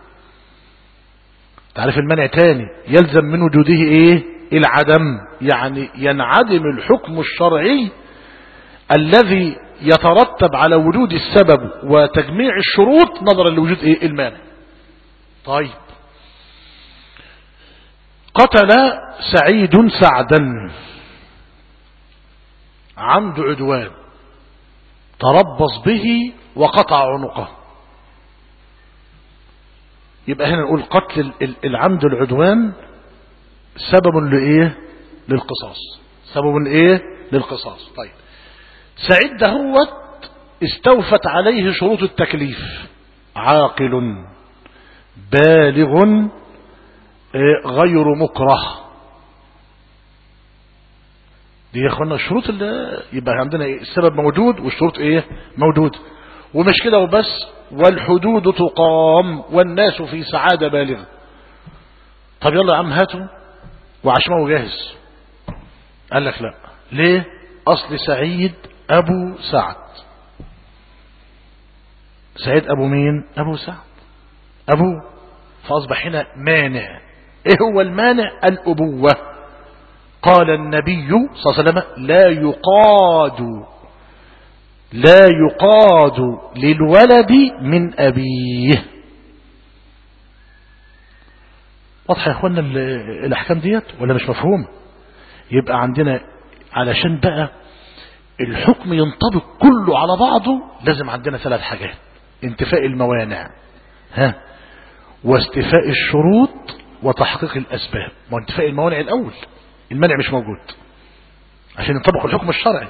تعرف المنع تاني؟ يلزم من وجوده إيه؟ العدم. يعني ينعدم الحكم الشرعي الذي يترتب على وجود السبب وتجميع الشروط نظرا لوجود إيه؟ المانع. طيب. قتل سعيد سعدا. عمد عدوان. تربص به وقطع عنقه. يبقى هنا نقول قتل العمد العدوان سبب لإيه؟ للقصاص. سبب إيه؟ للقصاص. طيب. سعيد دهوت استوفت عليه شروط التكليف. عاقل بالغ غير مكره. دي يا إخوانا الشروط اللي يبقى عندنا إيه؟ السبب موجود والشروط إيه موجود. ومش كده وبس والحدود تقام والناس في سعادة بالغة. طب يلا يا عم هاتوا. وعشمه جاهز. قال لك لا. ليه؟ أصل سعيد أبو سعد. سعيد أبو مين؟ أبو سعد. أبو فأصبح هنا مانع. إيه هو المانع؟ الأبوة. قال النبي صلى الله عليه وسلم لا يقاد لا يقاد للولد من أبيه. واضح يا إخوانا الأحكام ديت ولا مش مفهوم؟ يبقى عندنا علشان بقى الحكم ينطبق كله على بعضه لازم عندنا ثلاث حاجات. انتفاء الموانع ها واستيفاء الشروط وتحقيق الأسباب. ما انتفاء الموانع الأول. المنع مش موجود. عشان ينطبق الحكم الشرعي.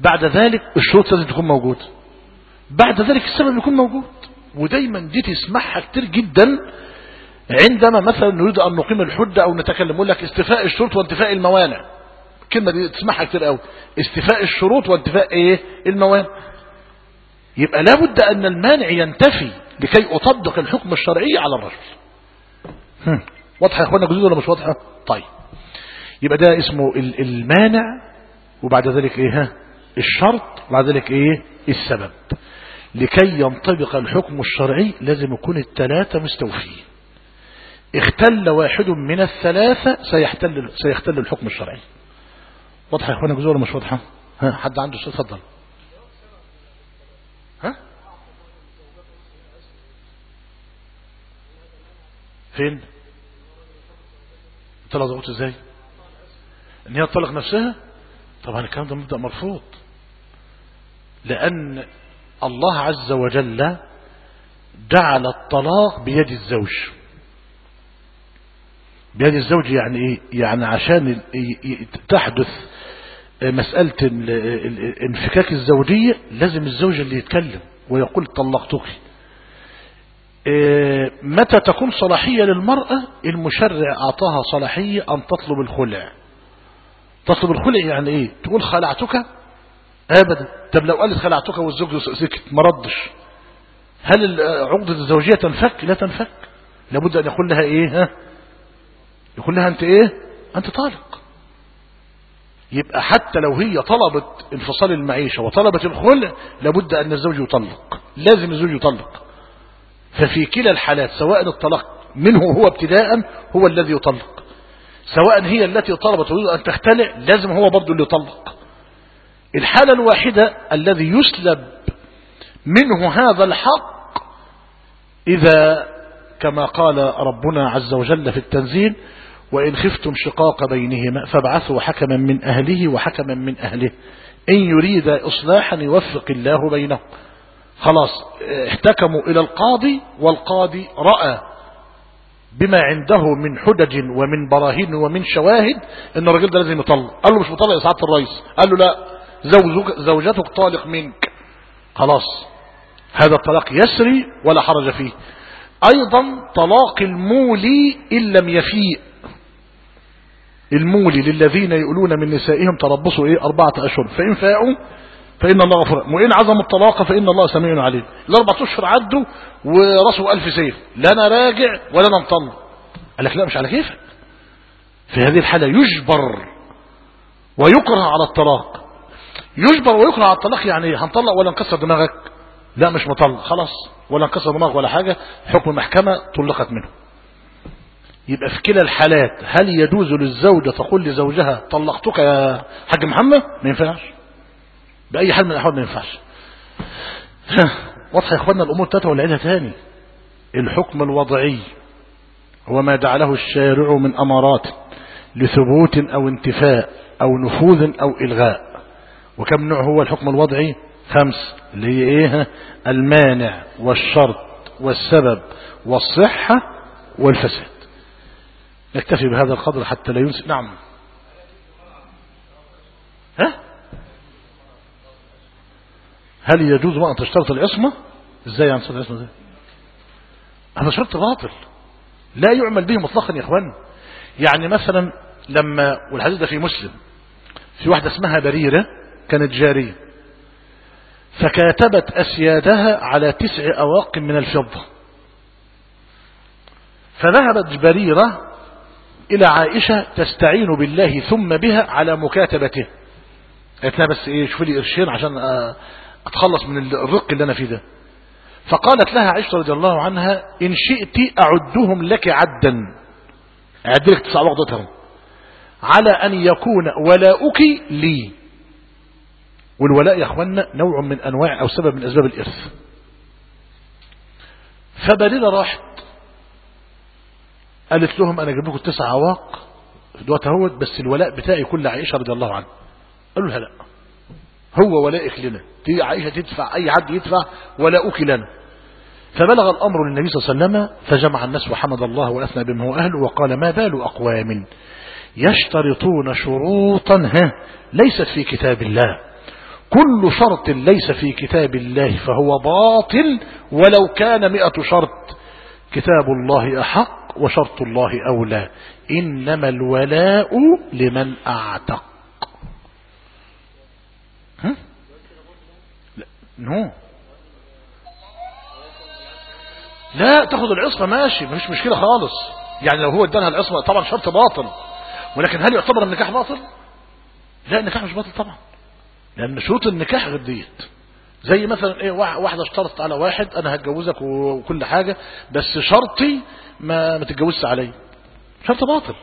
بعد ذلك الشروط لازم تكون موجود بعد ذلك السبب يكون موجود. ودايما دي تسمعها كتير جدا. عندما مثلا نريد أن نقيم الحجة أو نتكلم. يقول لك استفاء الشروط وانتفاء الموانع. الكلمة دي تسمعها كتير قوي استفاء الشروط وانتفاء إيه؟ الموانع. يبقى لابد أن المانع ينتفي لكي أطبق الحكم الشرعي على الرجل. واضحة يا اخوانا جديد ولا مش واضحة؟ طيب. يبقى ده اسمه المانع وبعد ذلك إيه؟ ها الشرط وبعد ذلك إيه؟ السبب. لكي ينطبق الحكم الشرعي لازم يكون الثلاثة مستوفين اختل واحد من الثلاثة سيحتل سيختل الحكم الشرعي. واضحة يا اخوانا جزء ولا مش واضحة؟ ها حد عنده سؤال اتفضل ها فين؟ طلع ضغوط إزاي؟ إن هي تطلق نفسها؟ طبعا الكلام ده مبدأ مرفوض. لأن الله عز وجل جعل الطلاق بيد الزوج. بيد الزوج يعني إيه؟ يعني عشان تحدث مسألة ال- ال- الانفكاك الزوجية لازم الزوج اللي يتكلم ويقول طلقتك. متى تكون صلاحية للمرأة؟ المشرع أعطاها صلاحية أن تطلب الخلع. تطلب الخلع يعني إيه؟ تقول خلعتك؟ أبدا. طب لو قالت خلعتك والزوج سكت ما ردش. هل عقدة الزوجية تنفك؟ لا تنفك. لابد أن يقول لها إيه؟ ها؟ يقول لها أنت إيه؟ أنت طالق. يبقى حتى لو هي طلبت انفصال المعيشة وطلبت الخلع لابد أن الزوج يطلق. لازم الزوج يطلق. ففي كلا الحالات سواء الطلاق منه هو ابتداء هو الذي يطلق. سواء هي التي طلبت تريد أن تختلع لازم هو برضه اللي يطلق. الحالة الواحدة الذي يسلب منه هذا الحق إذا كما قال ربنا عز وجل في التنزيل وإن خفتم شقاق بينهما فابعثوا حكما من أهله وحكما من أهله إن يريد إصلاحا يوفق الله بينهم. خلاص احتكموا إلى القاضي والقاضي رأى بما عنده من حجج ومن براهين ومن شواهد إن الراجل ده لازم يطلق. قال له مش مطلق يا سعادة الرئيس. قال له لا زوجك زوجتك طالق منك. خلاص هذا الطلاق يسري ولا حرج فيه. أيضا طلاق المولي إن لم يفيء. المولي للذين يقولون من نسائهم تربصوا إيه أربعة أشهر. فإن فاءوا فإن الله غفور وإن عزموا الطلاق فإن الله سميع عليم. الاربع أشهر عدوا وراسه ألف سيف. لا أنا راجع ولا أنا مطلق قال لك لا مش على كيفك. في هذه الحالة يجبر ويكره على الطلاق. يجبر ويكره على الطلاق يعني هنطلق ولا نكسر دماغك؟ لا مش مطلق. خلاص ولا نكسر دماغك ولا حاجة. حكم المحكمة طلقت منه. يبقى في كلا الحالات هل يجوز للزوجة تقول لزوجها طلقتك يا حاج محمد؟ ما ينفعش. بأي حال من الأحوال ما ينفعش. واضح يا اخوانا الأمور تاتا ولا عيدها تاني. الحكم الوضعي هو ما جعله الشارع من أمارات لثبوت أو انتفاء أو نفوذ أو إلغاء. وكم نوع هو الحكم الوضعي؟ خمس اللي هي إيه؟ المانع والشرط والسبب والصحة والفساد. نكتفي بهذا القدر حتى لا ينسى. نعم. ها؟ هل يجوز بقى أن تشترط العصمة؟ إزاي يعني تشترط العصمة إزاي هذا شرط باطل. لا يعمل به مطلقا يا إخوان. يعني مثلا لما والحديث ده في مسلم في واحدة اسمها بريرة كانت جارية. فكاتبت أسيادها على تسع أواق من الفضة. فذهبت بريرة إلى عائشة تستعين بالله ثم بها على مكاتبته. قالت لها بس إيه شوفي لي قرشين عشان أتخلص من الرق اللي أنا فيه ده. فقالت لها عائشة رضي الله عنها إن شئت أعدهم لك عدا. أعد لك تسع وقتهم على أن يكون ولاؤك لي. والولاء يا اخوانا نوع من أنواع أو سبب من أسباب الإرث. فبريرة راحت قالت لهم أنا أجيب لكم تسع عواق دوت أهوت بس الولاء بتاعي كل عائشة رضي الله عنها. قالوا لها لا. هو ولائك لنا تيجي عائشة تدفع أي حد يدفع ولاؤك لنا فبلغ الأمر للنبي صلى الله عليه وسلم فجمع الناس وحمد الله وأثنى بما هو أهله وقال ما بال أقوام؟ يشترطون شروطا ها ليست في كتاب الله. كل شرط ليس في كتاب الله فهو باطل ولو كان مئة شرط. كتاب الله أحق وشرط الله أولى. إنما الولاء لمن أعتق. لا. نو لا تاخد العصمة ماشي مفيش مشكلة خالص. يعني لو هو ادانها العصمة طبعا شرط باطل. ولكن هل يعتبر النكاح باطل؟ لا النكاح مش باطل طبعا. لأن شروط النكاح غير ديت زي مثلا إيه واحدة اشترطت على واحد أنا هتجوزك وكل حاجة بس شرطي ما, ما تتجوزش علي. شرط باطل.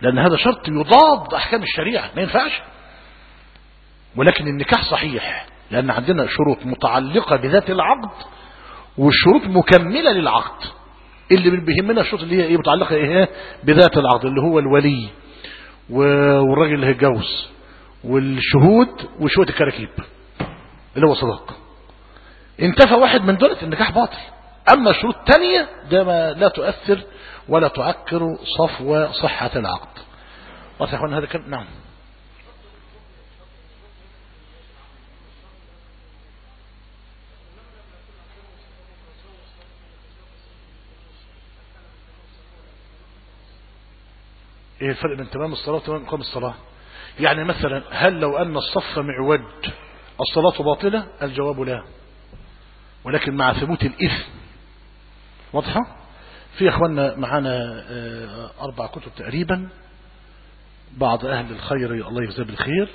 لأن هذا شرط يضاد أحكام الشريعة. ما ينفعش. ولكن النكاح صحيح لأن عندنا شروط متعلقة بذات العقد والشروط مكملة للعقد. اللي بيهمنا الشروط اللي هي إيه متعلقة إيه بذات العقد اللي هو الولي والراجل اللي هيتجوز والشهود وشهود الكراكيب اللي هو صداق. انتفى واحد من دولة النكاح باطل. أما شروط تانية ده ما لا تؤثر ولا تعكر صفو صحة العقد. واضح هذا كان نعم. إيه الفرق بين تمام الصلاة وتمام إقام الصلاة. يعني مثلا هل لو أن الصف معوج الصلاة باطلة؟ الجواب لا. ولكن مع ثبوت الإثم. واضحة؟ في أخواننا معانا أربع كتب تقريبا. بعض أهل الخير الله يجزاه بالخير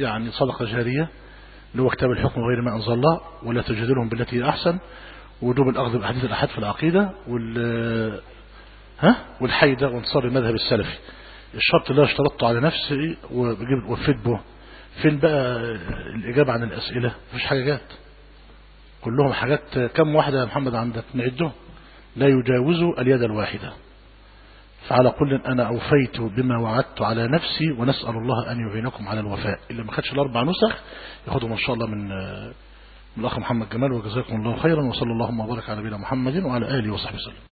يعني صدقة جارية اللي هو كتاب الحكم غير ما أنزل الله ولا تجادلهم بالتي هي أحسن. وجوب الأخذ بأحاديث الأحد في العقيدة وال ها؟ والحيدة وانصار المذهب السلفي. الشرط اللي اشترطته على نفسي وفيت به فين بقى الإجابة عن الأسئلة؟ مفيش حاجة جات. كلهم حاجات كم واحدة يا محمد عندك؟ نعده. لا يجاوز اليد الواحدة. فعلى كل أنا أوفيت بما وعدت على نفسي ونسأل الله أن يعينكم على الوفاء. اللي ما خدش الأربع نسخ ياخدهم إن شاء الله من من الأخ محمد جمال وجزاكم الله خيرا وصلى اللهم وبارك على نبينا محمد وعلى آله وصحبه وسلم.